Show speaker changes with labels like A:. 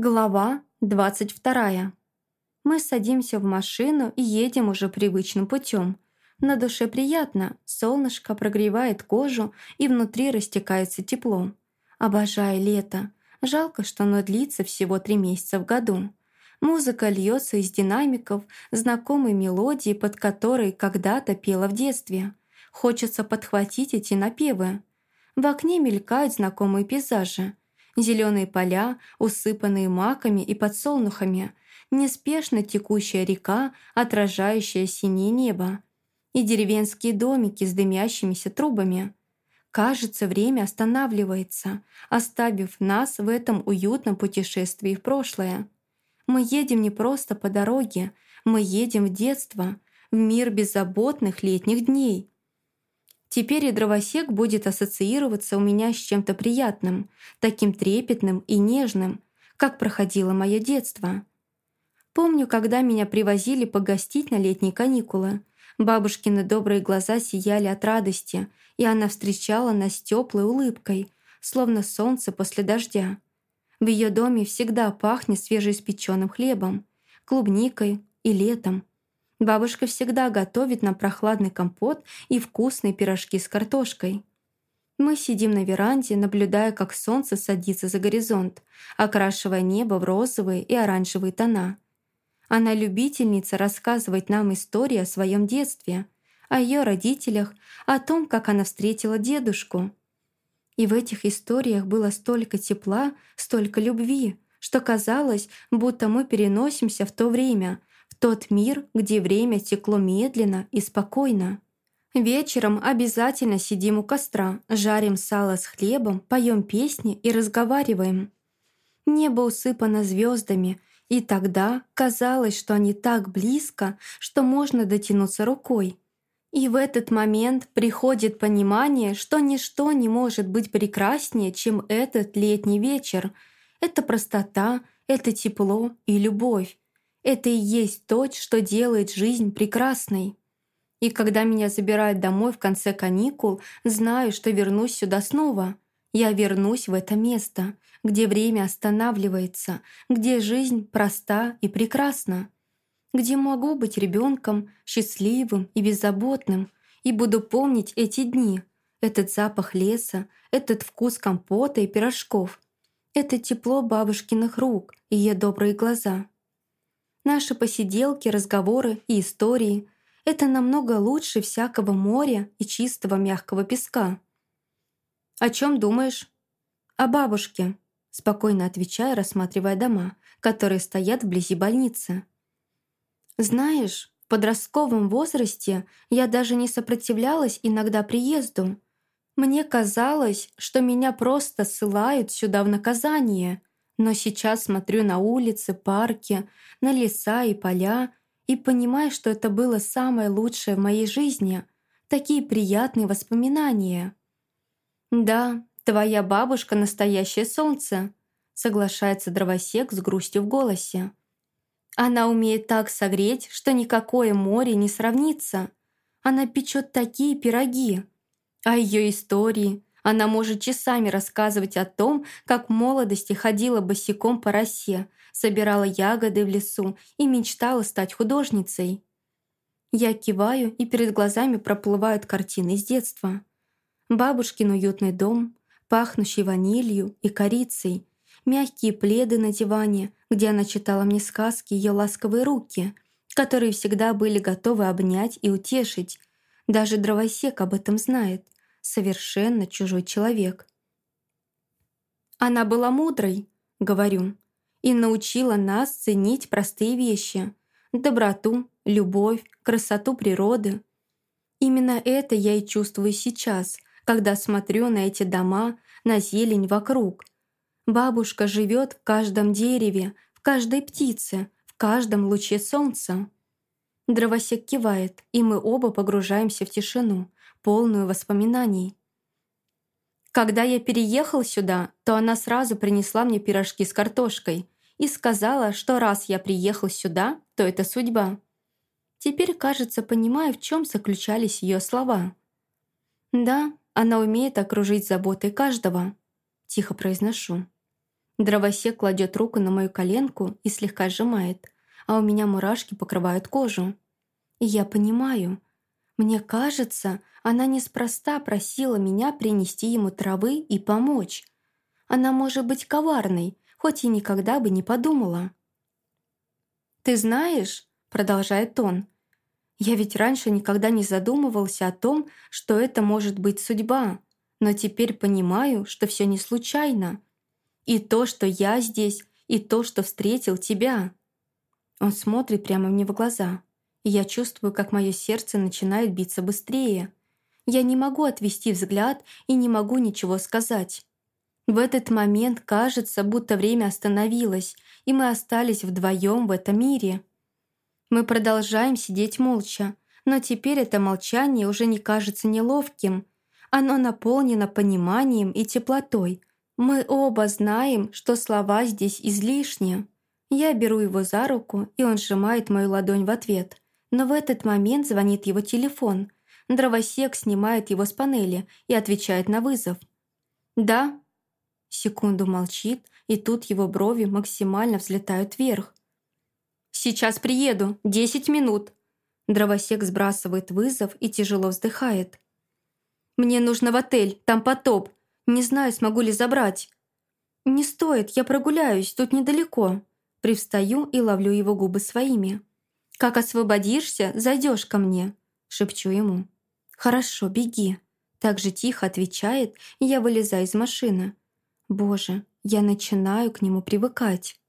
A: Глава 22. Мы садимся в машину и едем уже привычным путем. На душе приятно, солнышко прогревает кожу и внутри растекается тепло. Обожаю лето. Жалко, что оно длится всего три месяца в году. Музыка льется из динамиков, знакомой мелодии, под которой когда-то пела в детстве. Хочется подхватить эти напевы. В окне мелькают знакомые пейзажи — Зеленые поля, усыпанные маками и подсолнухами, неспешно текущая река, отражающая синее небо, и деревенские домики с дымящимися трубами. Кажется, время останавливается, оставив нас в этом уютном путешествии в прошлое. Мы едем не просто по дороге, мы едем в детство, в мир беззаботных летних дней, Теперь и дровосек будет ассоциироваться у меня с чем-то приятным, таким трепетным и нежным, как проходило мое детство. Помню, когда меня привозили погостить на летние каникулы. Бабушкины добрые глаза сияли от радости, и она встречала нас теплой улыбкой, словно солнце после дождя. В ее доме всегда пахнет свежеиспеченным хлебом, клубникой и летом. Бабушка всегда готовит нам прохладный компот и вкусные пирожки с картошкой. Мы сидим на веранде, наблюдая, как солнце садится за горизонт, окрашивая небо в розовые и оранжевые тона. Она любительница рассказывать нам истории о своем детстве, о ее родителях, о том, как она встретила дедушку. И в этих историях было столько тепла, столько любви, что казалось, будто мы переносимся в то время, тот мир, где время текло медленно и спокойно. Вечером обязательно сидим у костра, жарим сало с хлебом, поем песни и разговариваем. Небо усыпано звездами, и тогда казалось, что они так близко, что можно дотянуться рукой. И в этот момент приходит понимание, что ничто не может быть прекраснее, чем этот летний вечер. Это простота, это тепло и любовь. Это и есть то, что делает жизнь прекрасной. И когда меня забирают домой в конце каникул, знаю, что вернусь сюда снова. Я вернусь в это место, где время останавливается, где жизнь проста и прекрасна, где могу быть ребенком, счастливым и беззаботным, и буду помнить эти дни, этот запах леса, этот вкус компота и пирожков, это тепло бабушкиных рук и ее добрые глаза. Наши посиделки, разговоры и истории — это намного лучше всякого моря и чистого мягкого песка. «О чем думаешь?» «О бабушке», — спокойно отвечаю, рассматривая дома, которые стоят вблизи больницы. «Знаешь, в подростковом возрасте я даже не сопротивлялась иногда приезду. Мне казалось, что меня просто ссылают сюда в наказание, но сейчас смотрю на улицы, парки, на леса и поля и понимаю, что это было самое лучшее в моей жизни. Такие приятные воспоминания. «Да, твоя бабушка — настоящее солнце», — соглашается дровосек с грустью в голосе. «Она умеет так согреть, что никакое море не сравнится. Она печет такие пироги. А ее истории, она может часами рассказывать о том, как в молодости ходила босиком по росе, собирала ягоды в лесу и мечтала стать художницей. Я киваю, и перед глазами проплывают картины из детства. Бабушкин уютный дом, пахнущий ванилью и корицей, мягкие пледы на диване, где она читала мне сказки ее ласковые руки, которые всегда были готовы обнять и утешить. Даже дровосек об этом знает — совершенно чужой человек. «Она была мудрой», — говорю, «и научила нас ценить простые вещи — доброту, любовь, красоту природы. Именно это я и чувствую сейчас, когда смотрю на эти дома, на зелень вокруг. Бабушка живет в каждом дереве, в каждой птице, в каждом луче солнца». Дровосек кивает, и мы оба погружаемся в тишину, полную воспоминаний. Когда я переехал сюда, то она сразу принесла мне пирожки с картошкой и сказала, что раз я приехал сюда, то это судьба. Теперь, кажется, понимаю, в чем заключались ее слова. «Да, она умеет окружить заботой каждого», — тихо произношу. Дровосек кладет руку на мою коленку и слегка сжимает, а у меня мурашки покрывают кожу. И я понимаю. Мне кажется, она неспроста просила меня принести ему травы и помочь. Она может быть коварной, хоть и никогда бы не подумала. «Ты знаешь», — продолжает он, «я ведь раньше никогда не задумывался о том, что это может быть судьба, но теперь понимаю, что все не случайно. И то, что я здесь, и то, что встретил тебя». Он смотрит прямо мне в глаза, я чувствую, как мое сердце начинает биться быстрее. Я не могу отвести взгляд и не могу ничего сказать. В этот момент кажется, будто время остановилось, и мы остались вдвоем в этом мире. Мы продолжаем сидеть молча, но теперь это молчание уже не кажется неловким. Оно наполнено пониманием и теплотой. Мы оба знаем, что слова здесь излишни. Я беру его за руку, и он сжимает мою ладонь в ответ. Но в этот момент звонит его телефон. Дровосек снимает его с панели и отвечает на вызов. «Да», Секунду молчит, и тут его брови максимально взлетают вверх. «Сейчас приеду. Десять минут». Дровосек сбрасывает вызов и тяжело вздыхает. «Мне нужно в отель, там потоп. Не знаю, смогу ли забрать». «Не стоит, я прогуляюсь, тут недалеко». Привстаю и ловлю его губы своими. «Как освободишься, зайдешь ко мне», — шепчу ему. «Хорошо, беги». Так же тихо отвечает, и я вылезаю из машины. Боже, я начинаю к нему привыкать.